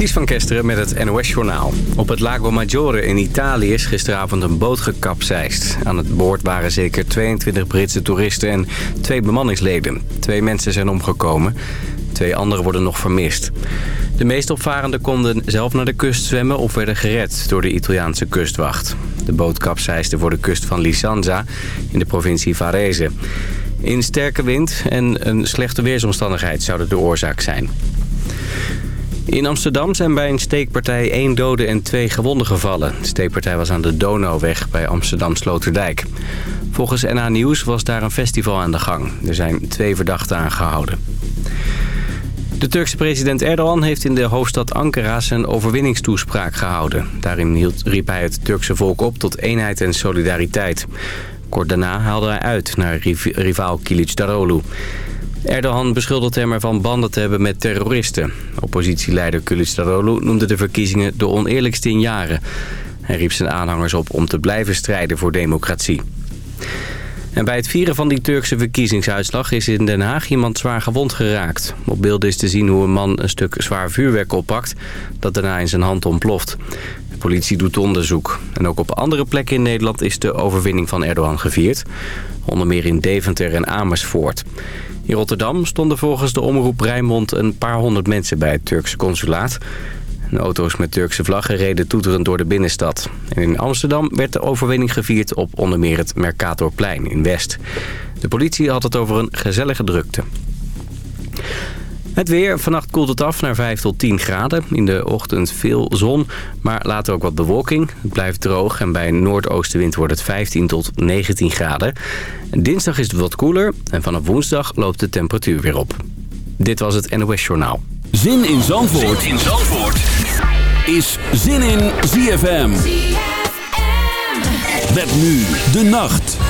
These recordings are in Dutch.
Ties van Kesteren met het NOS-journaal. Op het Lago Maggiore in Italië is gisteravond een boot gekapseist. Aan het boord waren zeker 22 Britse toeristen en twee bemanningsleden. Twee mensen zijn omgekomen. Twee anderen worden nog vermist. De meest opvarenden konden zelf naar de kust zwemmen of werden gered door de Italiaanse kustwacht. De boot kapseisde voor de kust van Lisanza in de provincie Varese. In sterke wind en een slechte weersomstandigheid zouden de oorzaak zijn. In Amsterdam zijn bij een steekpartij één dode en twee gewonden gevallen. De steekpartij was aan de Donauweg bij Amsterdam-Sloterdijk. Volgens NH Nieuws was daar een festival aan de gang. Er zijn twee verdachten aangehouden. De Turkse president Erdogan heeft in de hoofdstad Ankara zijn overwinningstoespraak gehouden. Daarin riep hij het Turkse volk op tot eenheid en solidariteit. Kort daarna haalde hij uit naar rivaal Darolu. Erdogan beschuldigt hem ervan banden te hebben met terroristen. Oppositieleider Kılıçdaroğlu noemde de verkiezingen de oneerlijkste in jaren. Hij riep zijn aanhangers op om te blijven strijden voor democratie. En bij het vieren van die Turkse verkiezingsuitslag is in Den Haag iemand zwaar gewond geraakt. Op beelden is te zien hoe een man een stuk zwaar vuurwerk oppakt dat daarna in zijn hand ontploft. De politie doet onderzoek. En ook op andere plekken in Nederland is de overwinning van Erdogan gevierd. Onder meer in Deventer en Amersfoort. In Rotterdam stonden volgens de omroep Rijnmond een paar honderd mensen bij het Turkse consulaat. auto's met Turkse vlaggen reden toeterend door de binnenstad. En in Amsterdam werd de overwinning gevierd op onder meer het Mercatorplein in West. De politie had het over een gezellige drukte. Het weer. Vannacht koelt het af naar 5 tot 10 graden. In de ochtend veel zon, maar later ook wat bewolking. Het blijft droog en bij een noordoostenwind wordt het 15 tot 19 graden. Dinsdag is het wat koeler en vanaf woensdag loopt de temperatuur weer op. Dit was het NOS Journaal. Zin in Zandvoort, zin in Zandvoort. is Zin in ZFM. ZFM. Met nu de nacht.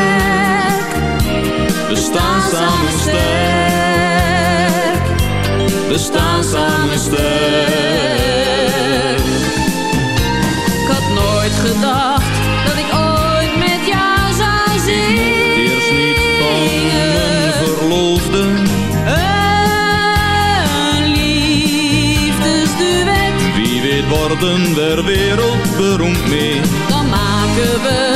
We staan samen sterk. We staan samen sterk. Ik had nooit gedacht dat ik ooit met jou zou zingen. Eerst niet van mijn verloofde. Een liefdesduet, Wie weet worden we wereldberoemd mee. dan maken we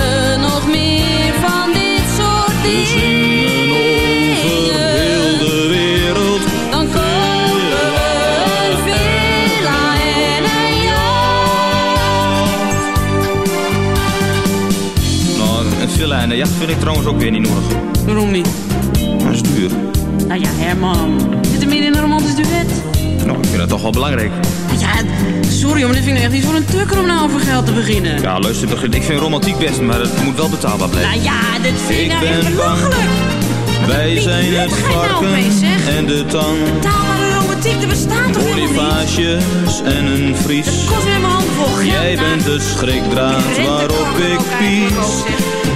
een jacht vind ik trouwens ook weer niet nodig. Waarom niet? Dat is duur. Nou ja, Herman. Zit er midden in een romantisch duet? Nou, ik vind het toch wel belangrijk. Ja, sorry, maar dit vind ik echt niet voor een tukker om nou over geld te beginnen. Ja, luister, ik vind romantiek best, maar het moet wel betaalbaar blijven. Nou ja, dit vind ik nou echt belachelijk. Wij zijn het nou varken en de tang. Taalbare romantiek, er bestaat toch helemaal niet? En een vries. Het kost weer mijn hand vol. Jij nou. bent de schrikdraad waarop ik pies.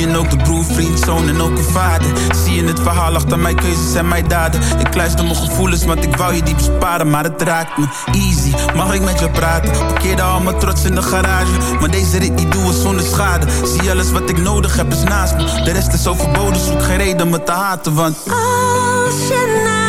Je ook de broer, vriend, zoon en ook een vader. Zie je het verhaal achter mijn keuzes en mijn daden. Ik luister mijn gevoelens, want ik wou je die besparen. Maar het raakt me easy, mag ik met je praten? Parkeerde al mijn trots in de garage. Maar deze rit die doe ik zonder schade. Zie alles wat ik nodig heb is naast me. De rest is overbodig, zoek geen reden me te haten. Want Als je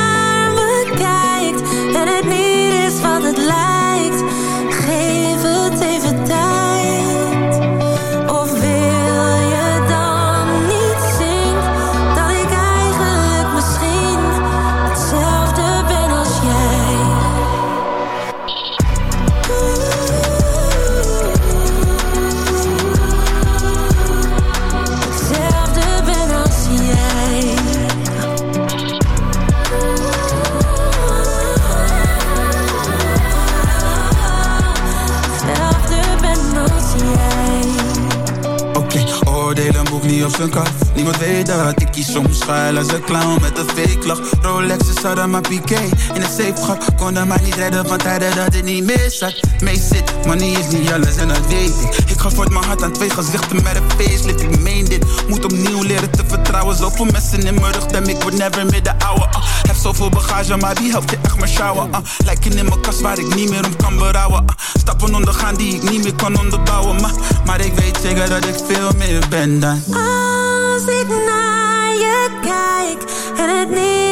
Niemand weet dat ik kies soms schuil als een clown met een fake lach. Rolexes hadden maar piqué in het safe gat Konden maar niet redden van tijden dat het niet meer zat Mee zit, money is niet alles en dat weet ik. Ik ga voort mijn hart aan twee gezichten met een facelift. Ik meen dit, moet opnieuw leren te vertrouwen. Zoveel mensen in mijn rug, dem ik word never meer de ouwe. Uh. Heb zoveel bagage, maar wie helpt je echt maar shower uh. Lijken in mijn kast waar ik niet meer om kan berouwen. Uh. Stappen ondergaan die ik niet meer kan onderbouwen. Maar, maar ik weet zeker dat ik veel meer ben dan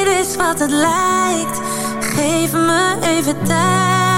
is wat het lijkt Geef me even tijd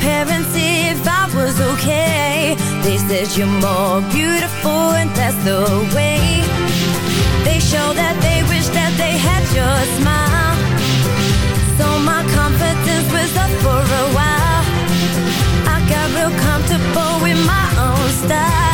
parents if I was okay. They said you're more beautiful and that's the way. They show that they wish that they had your smile. So my confidence was up for a while. I got real comfortable with my own style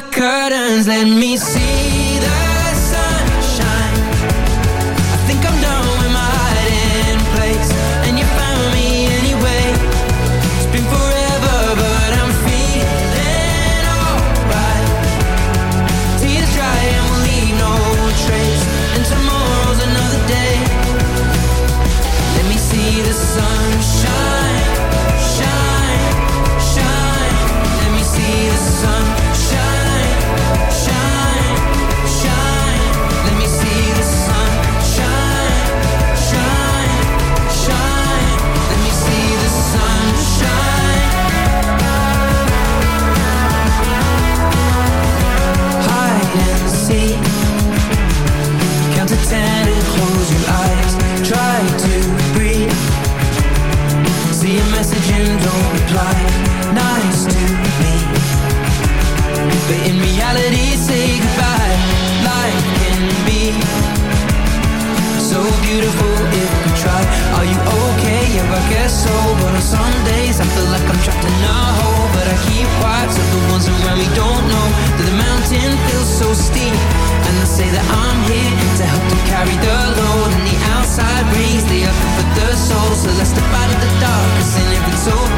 curtains, let me see. say that I'm here to help you carry the load. And the outside rings, they are for the soul. So let's step out of the darkness and live it's over.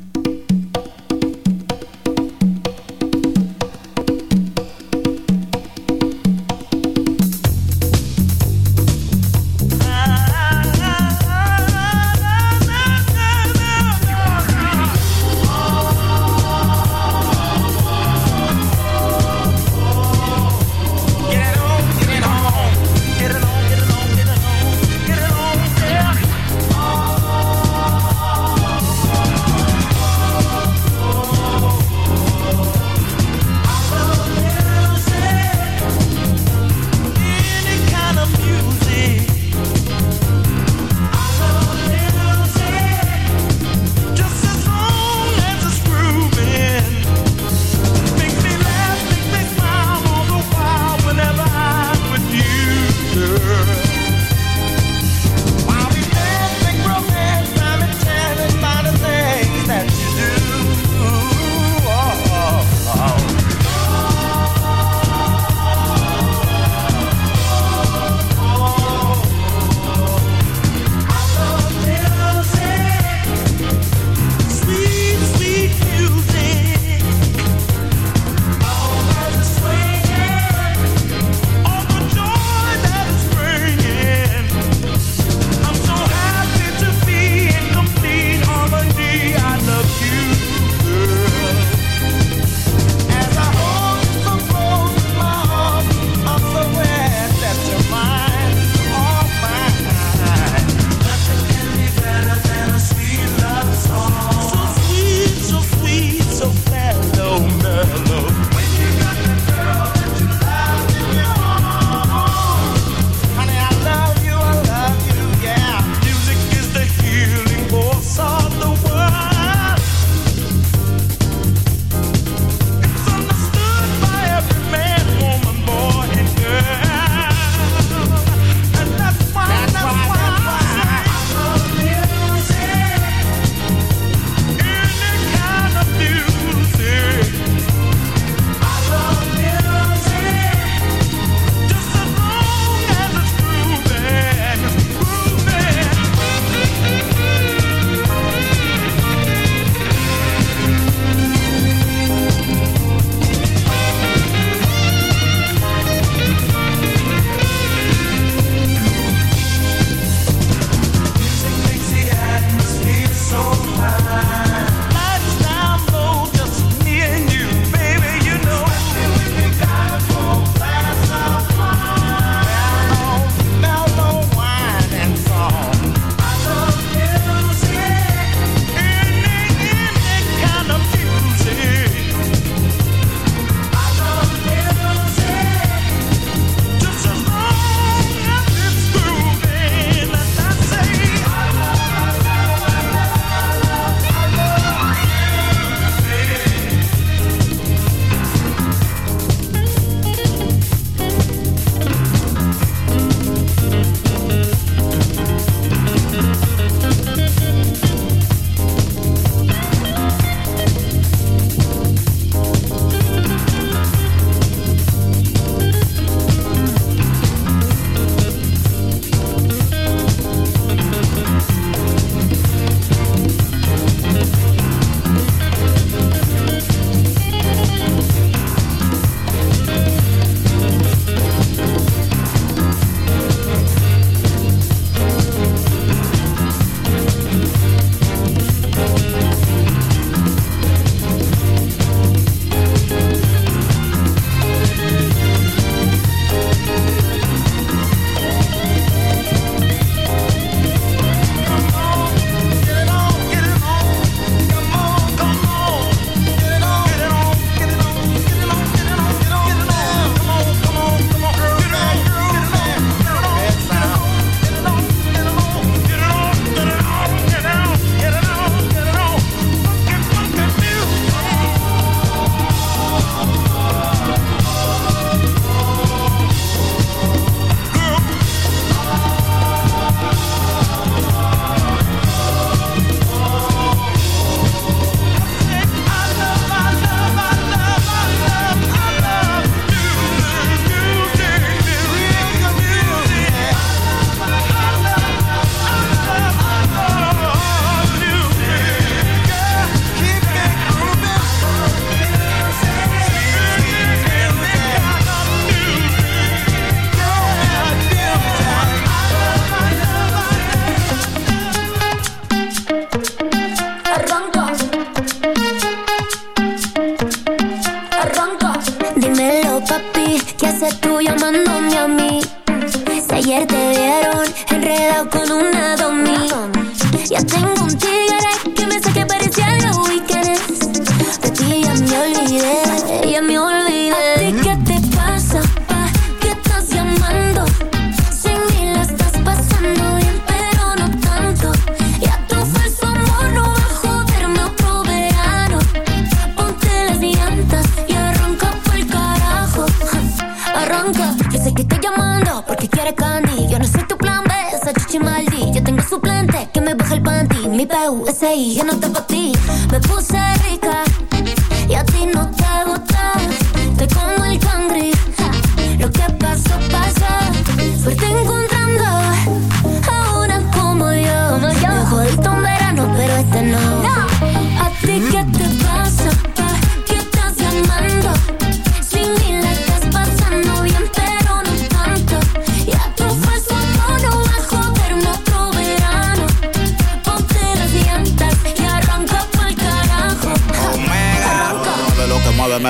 Panty. Mi PUSI, yo no pa' ti. Me puse